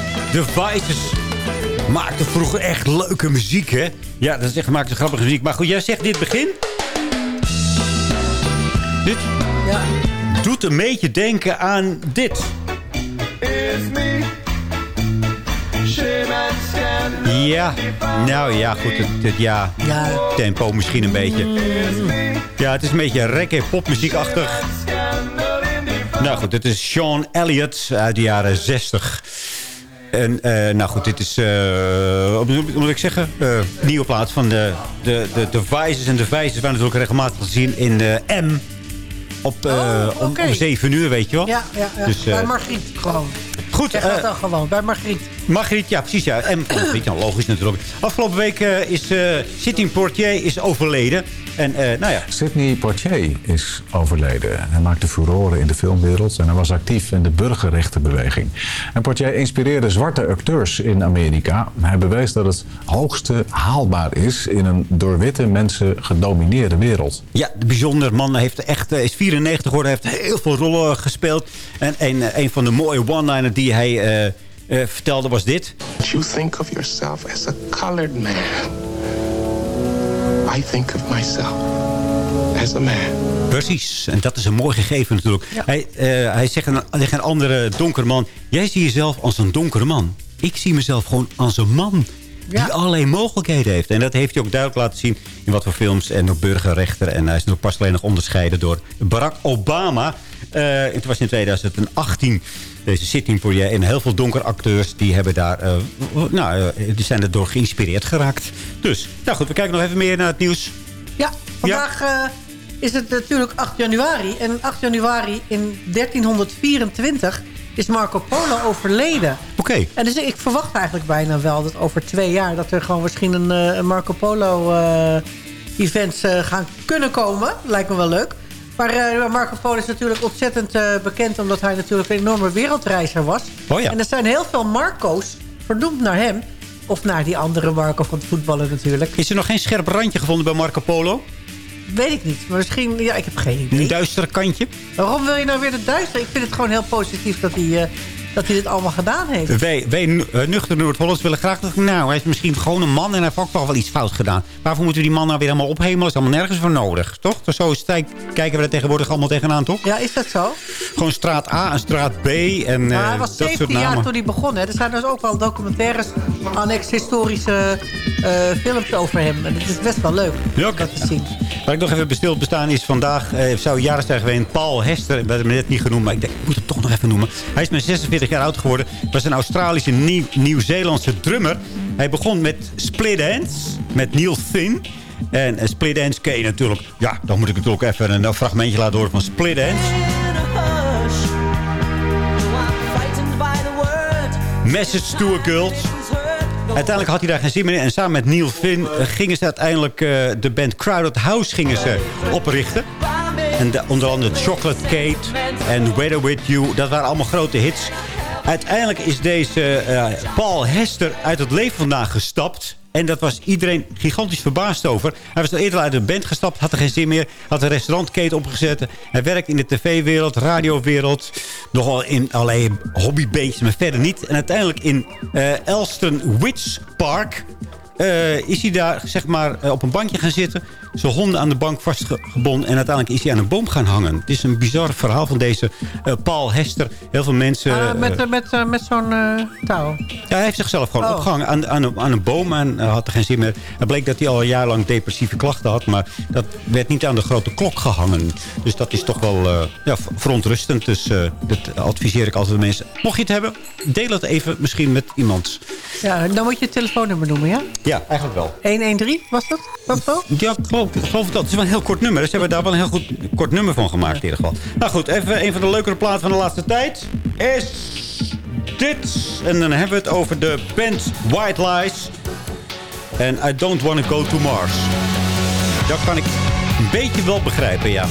The. The Vices maakte vroeger echt leuke muziek, hè? Ja, dat is echt maakte grappige muziek. Maar goed, jij zegt dit begin. Dit Ja. doet een beetje denken aan dit. Ja, nou ja, goed. Het, het- ja, Ja. tempo misschien een beetje. Ja, het is een beetje reggae popmuziekachtig. Nou goed, dit is Sean Elliott uit de jaren 60. En eh, nou goed, dit is, eh, wat moet ik zeggen, eh, nieuwe plaat van de, de, de, de Vices. En de Vices waren natuurlijk regelmatig te zien in de M. Op, Oh, om, om 7 uur, weet je wel. Ja, ja, ja. Dus, bij Margriet gewoon. Goed, Zeg dat dan gewoon, bij Margriet. Margriet, ja, precies. Ja. En Margriet, logisch natuurlijk. Afgelopen week is Sidney Portier is overleden. En eh, nou ja, Sidney Poitier is overleden. Hij maakte furoren in de filmwereld en hij was actief in de burgerrechtenbeweging. En Poitier inspireerde zwarte acteurs in Amerika. Hij bewees dat het hoogste haalbaar is in een door witte mensen gedomineerde wereld. Ja, de bijzonder man heeft echt, eh, is 94 geworden, heeft heel veel rollen gespeeld. En een, eh, een van de mooie one-liners die hij vertelde was dit. you think of yourself as a colored man. I think of myself as a man. Precies, en dat is een mooi gegeven natuurlijk. Hij, eh, hij zegt tegen een andere donkere man... jij ziet jezelf als een donkere man. Ik zie mezelf gewoon als een man die allerlei mogelijkheden heeft. En dat heeft hij ook duidelijk laten zien in wat voor films en ook burgerrechter. En hij is nog pas alleen nog onderscheiden door Barack Obama. Eh, het was in 2018 deze sitting voor je. En heel veel donkere acteurs die, hebben daar, eh, nou, eh, die zijn erdoor geïnspireerd geraakt. Dus, nou goed, we kijken nog even meer naar het nieuws. Ja, vandaag is het natuurlijk 8 januari. En 8 januari in 1324 is Marco Polo overleden. Oké. En dus ik verwacht eigenlijk bijna wel dat over twee jaar... dat er gewoon misschien een, Marco Polo events gaan kunnen komen. Lijkt me wel leuk. Maar eh, Marco Polo is natuurlijk ontzettend eh, bekend... omdat hij natuurlijk een enorme wereldreiziger was. Oh ja. En er zijn heel veel Marco's vernoemd naar hem. Of naar die andere Marco van het voetballen natuurlijk. Is er nog geen scherp randje gevonden bij Marco Polo? Weet ik niet. Maar misschien... Ja, ik heb geen idee. Een duistere kantje? Waarom wil je nou weer de duister? Ik vind het gewoon heel positief dat hij, eh, dat hij dit allemaal gedaan heeft. Wij, wij uh, nuchter Noord-Hollands willen graag... Dat, nou, hij is misschien gewoon een man en hij heeft ook toch wel iets fout gedaan. Waarvoor moeten we die man nou weer helemaal ophemelen? Dat is allemaal nergens voor nodig, toch? Dus zo kijken we er tegenwoordig allemaal tegenaan, toch? Ja, is dat zo? Gewoon straat A en straat B en eh, hij was dat 17 soort jaar toen hij begon. Hè. Er zijn dus ook wel documentaires, annex historische eh, films over hem. En het is best wel leuk Ja, om dat te zien. Waar ik nog even bestil bestaan is vandaag, eh, zou jaren zijn geweest, Paul Hester. We hebben hem net niet genoemd, maar ik, denk, ik moet hem toch nog even noemen. Hij is met 46 jaar oud geworden. Was een Australische, Nieuw- Nieuw-Zeelandse drummer. Hij begon met Split Ends, met Neil Thin. En eh, Split Ends ken je natuurlijk. Ja, dan moet ik natuurlijk even een, fragmentje laten horen van Split Ends. Message to a Girl. Uiteindelijk had hij daar geen zin meer in. En samen met Neil Finn eh, gingen ze uiteindelijk eh, de band Crowded House gingen ze oprichten. En de- onder andere Chocolate Kate en Weather With You. Dat waren allemaal grote hits. Uiteindelijk is deze eh, Paul Hester uit het leven vandaag gestapt. En dat was iedereen gigantisch verbaasd over. Hij was al eerder uit de band gestapt, had er geen zin meer. Had een restaurantketen opgezet. Hij werkt in de tv-wereld, radiowereld. Nogal in allerlei hobbybeetjes, maar verder niet. En uiteindelijk in eh Elston Witch Park... eh, is hij daar zeg maar eh, op een bankje gaan zitten. Zijn honden aan de bank vastgebonden. En uiteindelijk is hij aan een boom gaan hangen. Het is een bizar verhaal van deze eh, Paul Hester. Heel veel mensen... Ah, met met, met zo'n touw. ja, hij heeft zichzelf gewoon Oh. opgehangen aan, aan, een, aan een boom en uh, had er geen zin meer. Het bleek dat hij al een jaar lang depressieve klachten had, maar dat werd niet aan de grote klok gehangen. Dus dat is toch wel ja, verontrustend. Dus dat adviseer ik altijd de mensen. Mocht je het hebben, deel het even misschien met iemand. Ja, dan moet je het telefoonnummer noemen, ja? Ja, eigenlijk wel. 113, was dat? Dat zo? Ja, ik geloof, ik geloof dat. Het is wel een heel kort nummer. Dus ze hebben daar wel een heel goed kort nummer van gemaakt in ieder geval. Nou goed, even een van de leukere platen van de laatste tijd is dit. En dan hebben we het over de band White Lies. En I Don't Wanna Go To Mars. Dat kan ik een beetje wel begrijpen, ja.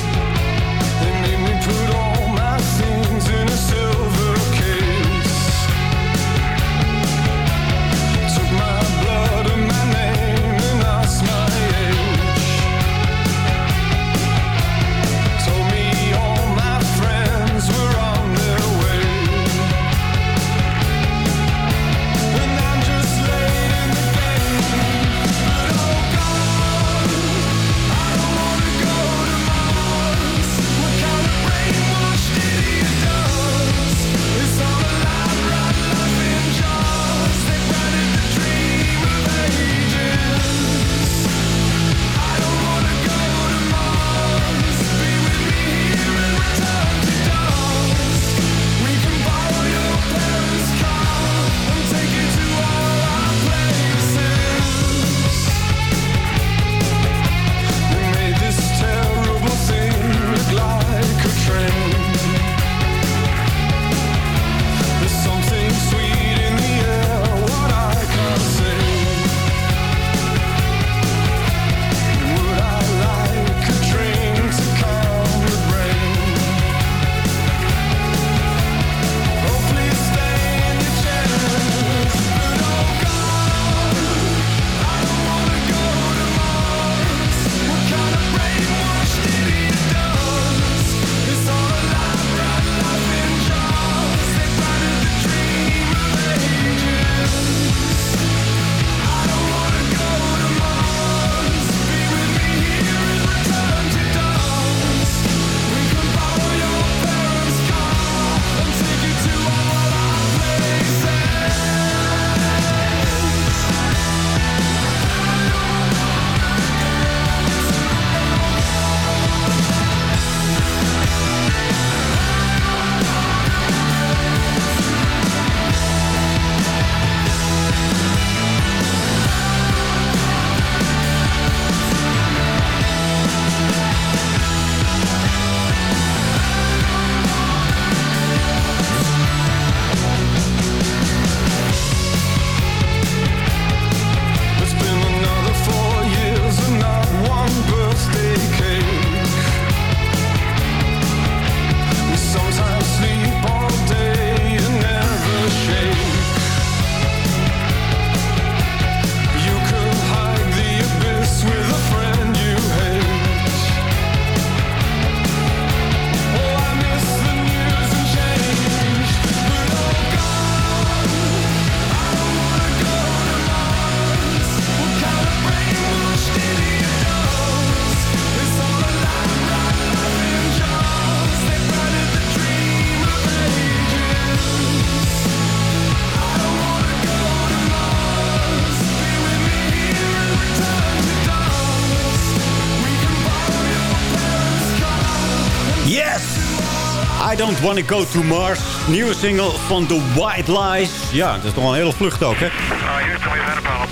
Don't Wanna Go To Mars. Nieuwe single van The White Lies. Ja, dat is nog wel een hele vlucht ook, hè?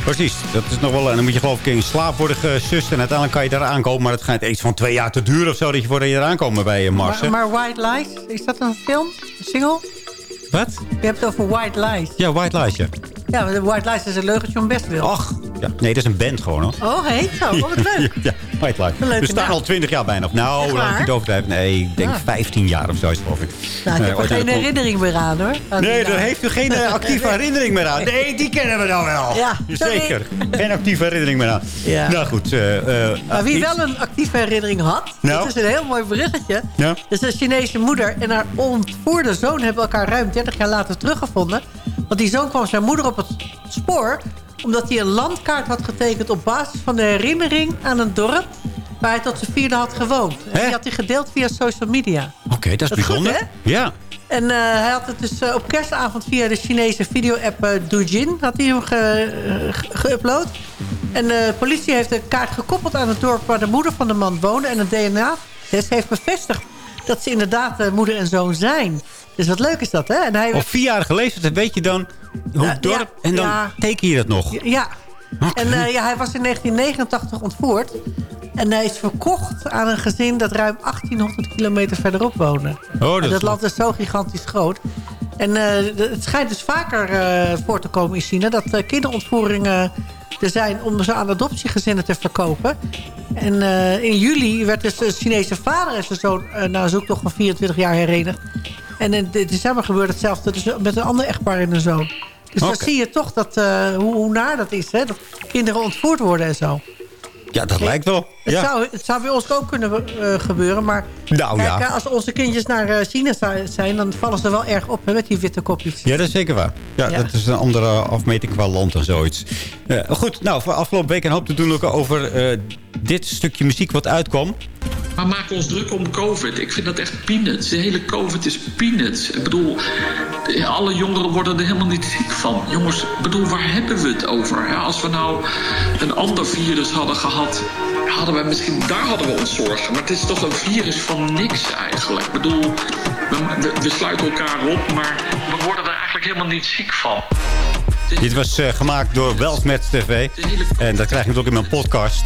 Precies, dat is nog wel... En dan moet je geloof ik in slaap worden gesust. En uiteindelijk kan je daar aankomen. Maar het gaat iets van twee jaar te duren of zo... dat je voordat je eraan komt bij eh, Mars? Maar, maar White Lies, is dat een film? Een single? Wat? Je hebt het over White Lies. Ja, White Lies, ja. Ja, maar de White Lies is een leugentje om best wil. Ach, ja. nee, dat is een band gewoon, hoor. Oh, heet zo. Oh, wat leuk. ja, leuke We staan naam. al twintig jaar bijna. Of nou, lang waar? ik het overdrijven? Nee, ik denk Ja. 15 jaar of zo is het, geloof ik. Nou, ik heb er ooit geen de- herinnering meer aan, hoor. Aan Nee, daar heeft u geen eh, actieve herinnering meer aan. Nee, die kennen we dan wel. Ja. Zeker. Geen actieve herinnering meer aan. Ja. Nou goed. eh, eh, Maar wie iets- wel een actieve herinnering had... Nou? dat is een heel mooi bruggetje. Ja. Dus een Chinese moeder en haar ontvoerde zoon... hebben elkaar ruim 30 jaar later teruggevonden. Want die zoon kwam zijn moeder op het spoor... omdat hij een landkaart had getekend... op basis van de herinnering aan een dorp... waar hij tot zijn vierde had gewoond. En die had hij gedeeld via social media. Oké, dat is Dat goed, bijzonder. ja. En eh, hij had het dus eh, op kerstavond via de Chinese video-app eh, Douyin had hij hem geüpload. En de politie heeft de kaart gekoppeld aan het dorp waar de moeder van de man woonde. En een DNA-test heeft bevestigd dat ze inderdaad moeder en zoon zijn. Dus wat leuk is dat, hè? En hij, Of vier jaar geleden, dan weet je dan hoe het dorp... ja, en dan ja. teken je dat nog. Ja. En eh, ja, hij was in 1989 ontvoerd. En hij is verkocht aan een gezin dat ruim 1800 kilometer verderop woonde. dat En is dat land is zo gigantisch groot. En eh, het schijnt dus vaker eh, voor te komen in China... dat kinderontvoeringen er zijn om ze aan adoptiegezinnen te verkopen. En in juli werd dus de Chinese vader en zijn zoon... na een zoektocht van 24 jaar herenigd. En in de- december gebeurde hetzelfde dus met een ander echtpaar en een zoon. Dus dan zie je toch dat, eh, hoe, hoe naar dat is. Hè? Dat kinderen ontvoerd worden en zo. Ja, dat lijkt wel. Het, Ja. zou, het zou bij ons ook kunnen eh, gebeuren. Maar Nou, kijk, ja. als onze kindjes naar eh, China zi- zijn... dan vallen ze wel erg op hè, met die witte kopjes. Ja, dat is zeker waar. Ja, Ja. dat is een andere afmeting qua land en zoiets. Goed, nou, voor afgelopen week een hoop te doen ook over dit stukje muziek wat uitkwam. Maar maken ons druk om COVID? Ik vind dat echt peanuts. De hele COVID is peanuts. Ik bedoel, alle jongeren worden er helemaal niet ziek van. Jongens, ik bedoel, waar hebben we het over? Als we nou een ander virus hadden gehad... hadden we misschien, daar hadden we ons zorgen. Maar het is toch een virus van niks eigenlijk. Ik bedoel, we- we sluiten elkaar op, maar we worden er eigenlijk helemaal niet ziek van. Dit was eh, gemaakt door Welsmet TV. En dat krijg je natuurlijk in mijn podcast.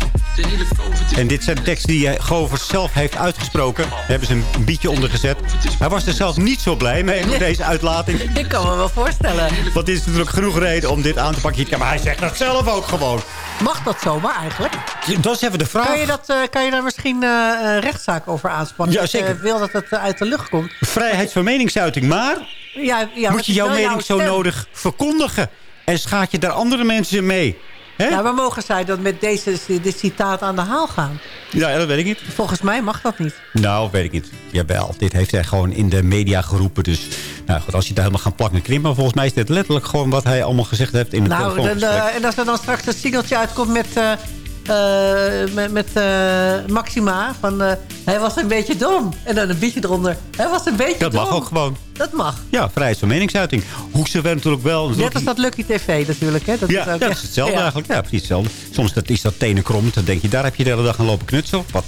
En dit zijn de teksten die eh, Gover zelf heeft uitgesproken. Daar hebben ze een bietje onder gezet. Hij was er zelf niet zo blij mee met deze uitlating. Ik kan me wel voorstellen. Want dit is natuurlijk genoeg reden om dit aan te pakken. Maar hij zegt dat zelf ook gewoon. Mag dat zomaar eigenlijk? Dat is even de vraag. Kan je, dat, eh, kan je daar misschien eh, rechtszaak over aanspannen? Ja, zeker. wil dat het uit de lucht komt. Vrijheid van meningsuiting. Maar Ja, ja, moet je jouw wel mening zo nodig verkondigen? En schaat je daar andere mensen mee? Hè? Ja, maar mogen zij dan met deze, dit citaat aan de haal gaan? Ja, dat weet ik niet. Volgens mij mag dat niet. Nou, weet ik niet. Jawel, dit heeft hij gewoon in de media geroepen. Dus nou goed, als je daar helemaal gaan plakken en krimpen... volgens mij is dit letterlijk gewoon wat hij allemaal gezegd heeft in het Nou, eh, en als er dan straks een singeltje uitkomt met, eh, met, met eh, Maxima... van eh, hij was een beetje dom. En dan een beetje eronder. Hij was een beetje dat dom. mag ook gewoon. Dat mag. Ja, vrijheid van meningsuiting. Hoekse werd natuurlijk wel... Net als dat Lucky TV natuurlijk. Hè? Dat ja, is ook dat echt- is hetzelfde ja. eigenlijk. Ja, precies hetzelfde. Soms dat, is dat tenen krom. Dan denk je, daar heb je de hele dag aan lopen knutselen. Wat,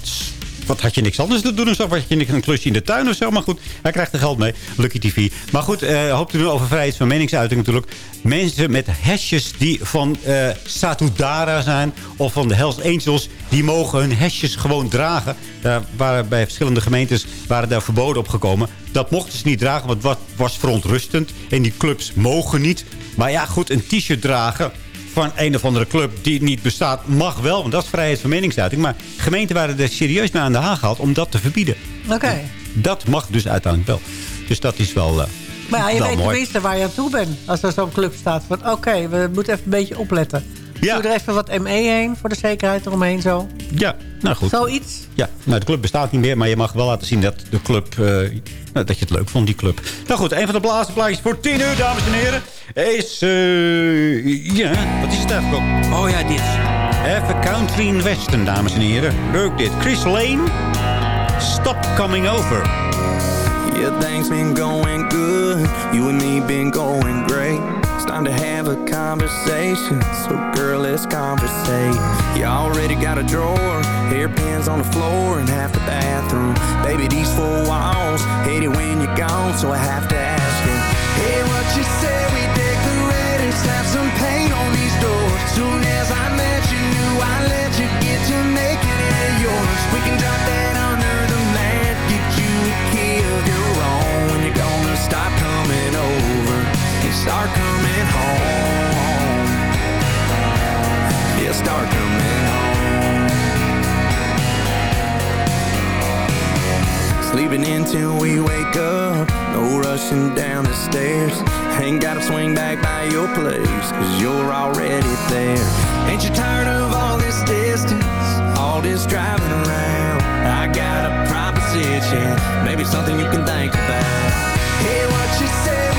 wat had je niks anders te doen of? Of had je niks- een klusje in de tuin of zo? Maar goed, hij krijgt er geld mee. Lucky TV. Maar goed, eh hoop te doen over vrijheid van meningsuiting natuurlijk. Mensen met hesjes die van eh Satudara zijn... of van de Hells Angels... die mogen hun hesjes gewoon dragen. Daar waren bij verschillende gemeentes waren daar verboden op gekomen. Dat mochten ze niet dragen, want wat was verontrustend. En die clubs mogen niet. Maar ja, goed, een t-shirt dragen van een of andere club die niet bestaat, mag wel. Want dat is vrijheid van meningsuiting. Maar gemeenten waren er serieus mee aan de haag gehad om dat te verbieden. Oké. Dat mag dus uiteindelijk wel. Dus dat is wel, eh, Maar ja, je weet tenminste waar je aan toe bent. Als er zo'n club staat van... oké, we moeten even een beetje opletten. Ja. Doe er even wat ME heen voor de zekerheid eromheen zo. Ja, nou goed. Zoiets. Ja, nou, de club bestaat niet meer, maar je mag wel laten zien dat de club... eh, nou, dat je het leuk vond, die club. Nou goed, een van de blazenplaatjes voor 10 uur, dames en heren... is... eh, ja, wat is het eigenlijk ook? Oh ja, dit. Even country in western, dames en heren. Leuk dit. Chris Lane, Stop Coming Over. Yeah, things been going good. You and me been going great. It's time to have a conversation. So girl, let's conversate. You already got a drawer, hairpins on the floor, and half the bathroom. Baby, these four walls hate it when you're gone, so I have to ask until we wake up, no rushing down the stairs. Ain't gotta swing back by your place, cause you're already there. Ain't you tired of all this distance, all this driving around? I got a proposition, maybe something you can think about. Hey, what you say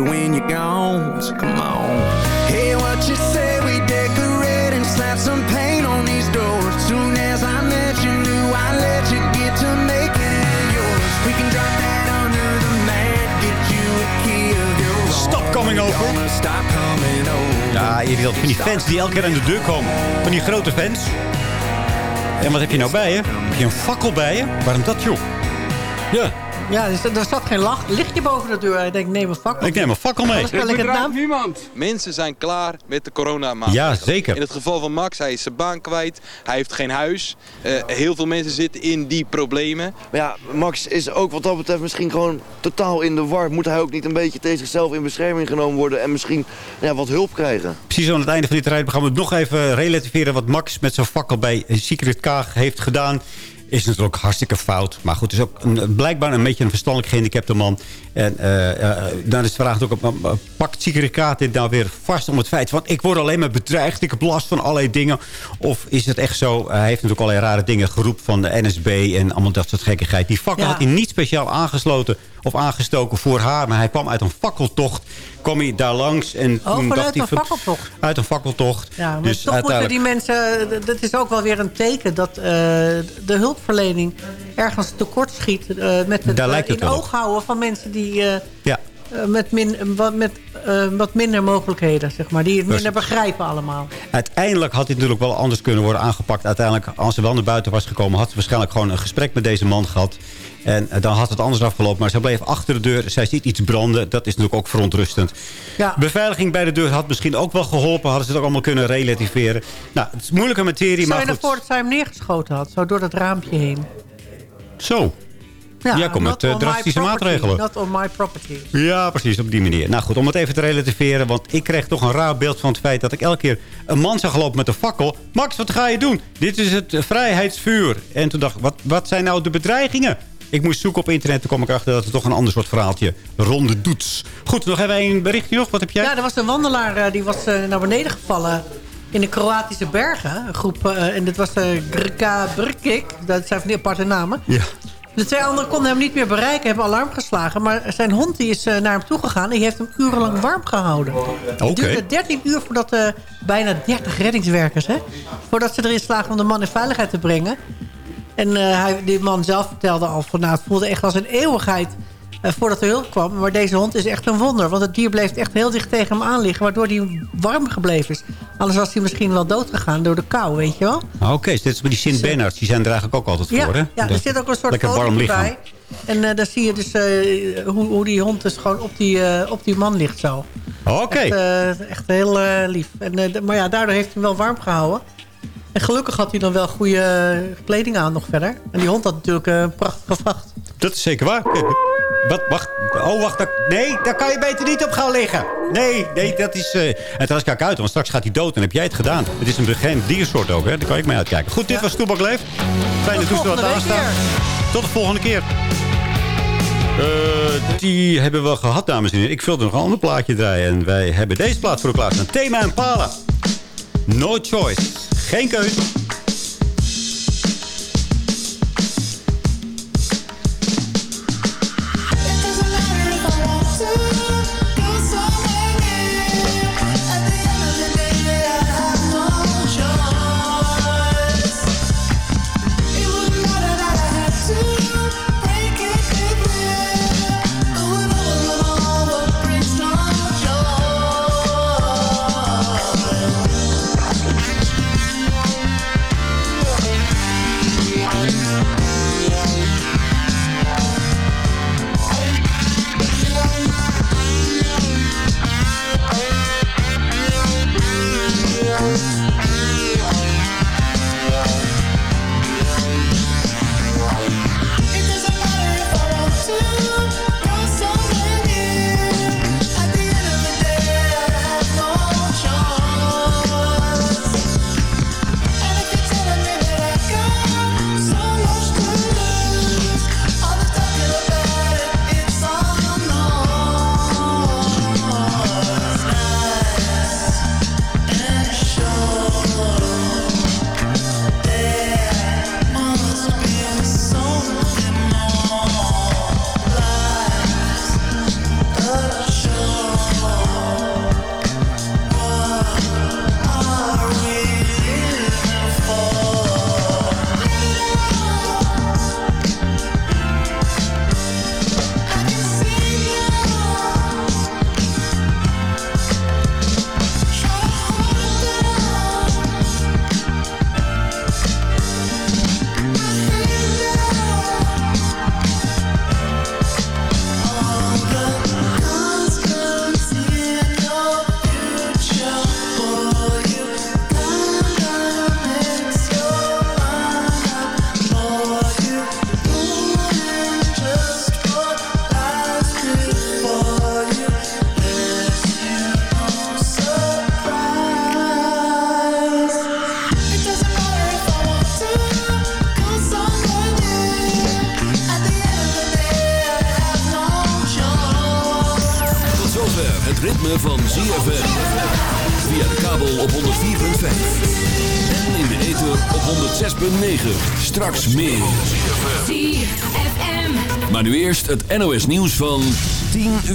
when you're gone. So come on. Hey, what you say we decorate Ja, je wilt van die fans die elke keer aan de deur komen. Van die grote fans. En wat heb je nou bij je? Heb je een fakkel bij je? Waarom dat, joh? Ja. Ja, dus er zat geen lach, lichtje boven de deur. Ik denk, neem een fakkel. Ik neem een fakkel mee. Anders ik het naam... niemand. Mensen zijn klaar met de coronamaatregelen. Ja, zeker. In het geval van Max, hij is zijn baan kwijt. Hij heeft geen huis. Eh, heel veel mensen zitten in die problemen. Maar ja, Max is ook wat dat betreft misschien gewoon totaal in de war. Moet hij ook niet een beetje tegen zichzelf in bescherming genomen worden... en misschien ja, wat hulp krijgen? Precies aan het einde van dit rijprogramma nog even relativeren... wat Max met zijn fakkel bij Secret Kaag heeft gedaan is natuurlijk hartstikke fout. Maar goed, het is ook een, blijkbaar een beetje een verstandelijk gehandicapte man. En uh, uh, dan is de vraag ook, uh, pakt Sigrid dit nou weer vast om het feit van... ik word alleen maar bedreigd, ik heb last van allerlei dingen. Of is het echt zo, hij heeft natuurlijk allerlei rare dingen geroepen van de NSB... en allemaal dat soort gekkigheid. Die fakkel Ja. had hij niet speciaal aangesloten of aangestoken voor haar... maar hij kwam uit een fakkeltocht, kwam hij daar langs... en Oh, toen dacht hij een fakkeltocht. Uit een fakkeltocht. Ja, maar dus toch moeten die mensen... Dat is ook wel weer een teken dat eh, de hulpverlening ergens tekort schiet. eh, met het eh, het in oog houden van mensen die... Ja. met, min, wat, met wat minder mogelijkheden, zeg maar. Die het minder begrijpen allemaal. Uiteindelijk had dit natuurlijk wel anders kunnen worden aangepakt. Uiteindelijk, als ze wel naar buiten was gekomen... had ze waarschijnlijk gewoon een gesprek met deze man gehad. En eh, dan had het anders afgelopen. Maar zij bleef achter de deur. Zij ziet iets branden. Dat is natuurlijk ook verontrustend. Ja. Beveiliging bij de deur had misschien ook wel geholpen. Hadden ze het ook allemaal kunnen relativeren. Nou, het is moeilijke materie. Maar je goed. ervoor dat zij hem neergeschoten had, zo door dat raampje heen. Zo. Komt not met eh, drastische maatregelen. Not on my property. Ja, precies, op die manier. Nou goed, om het even te relativeren. Want ik kreeg toch een raar beeld van het feit dat ik elke keer een man zag lopen met een fakkel. Max, wat ga je doen? Dit is het vrijheidsvuur. En toen dacht ik, wat, wat zijn nou de bedreigingen? Ik moest zoeken op internet. Toen kwam ik achter dat het toch een ander soort verhaaltje ronde doets. Goed, nog even een berichtje nog. Wat heb jij? Ja, er was een wandelaar eh, die was eh, naar beneden gevallen in de Kroatische bergen. Een groep, eh, en dit was de Grka Brkik. Dat zijn van die aparte namen. Ja. De twee anderen konden hem niet meer bereiken, hebben alarm geslagen. Maar zijn hond die is naar hem toegegaan en die heeft hem urenlang warm gehouden. Het duurde 13 uur voordat eh, bijna 30 reddingswerkers... Hè, voordat ze erin slagen om de man in veiligheid te brengen. En eh, hij, die man zelf vertelde al van... Nou, het voelde echt als een eeuwigheid eh, voordat er hulp kwam. Maar deze hond is echt een wonder. Want het dier bleef echt heel dicht tegen hem aan liggen... waardoor hij warm gebleven is. Anders was hij misschien wel dood gegaan door de kou, weet je wel? Ah, Oké, dus dit is bij die Sint-Bernards. Die zijn er eigenlijk ook altijd Ja, voor, hè? ja er zit ook een soort Lekker warm foto lichaam. bij. En eh, daar zie je dus eh, hoe, hoe die hond dus gewoon op die, eh, op die man ligt zo. Oké. Echt, eh, echt heel eh, lief. En, eh, maar ja, daardoor heeft hij hem wel warm gehouden. En gelukkig had hij dan wel goede eh, kleding aan nog verder. En die hond had natuurlijk eh, een prachtige vacht. Dat is zeker waar. Wat, wacht. Oh, wacht. Nee, daar kan je beter niet op gaan liggen. Nee, nee, dat is... Eh, uh, en trouwens, kijk uit, want straks gaat hij dood en heb jij het gedaan. Het is een geen diersoort ook, hè. Daar kan ik mee uitkijken. Goed, dit was Toebak Leef. Fijne toestel wat aanstaan. Tot de volgende keer. Die hebben we gehad, dames en heren. Ik vulde nog een ander plaatje draaien. En wij hebben deze plaat voor de plaats. Een thema en palen. No choice. Geen keus. het NOS nieuws van 10 uur.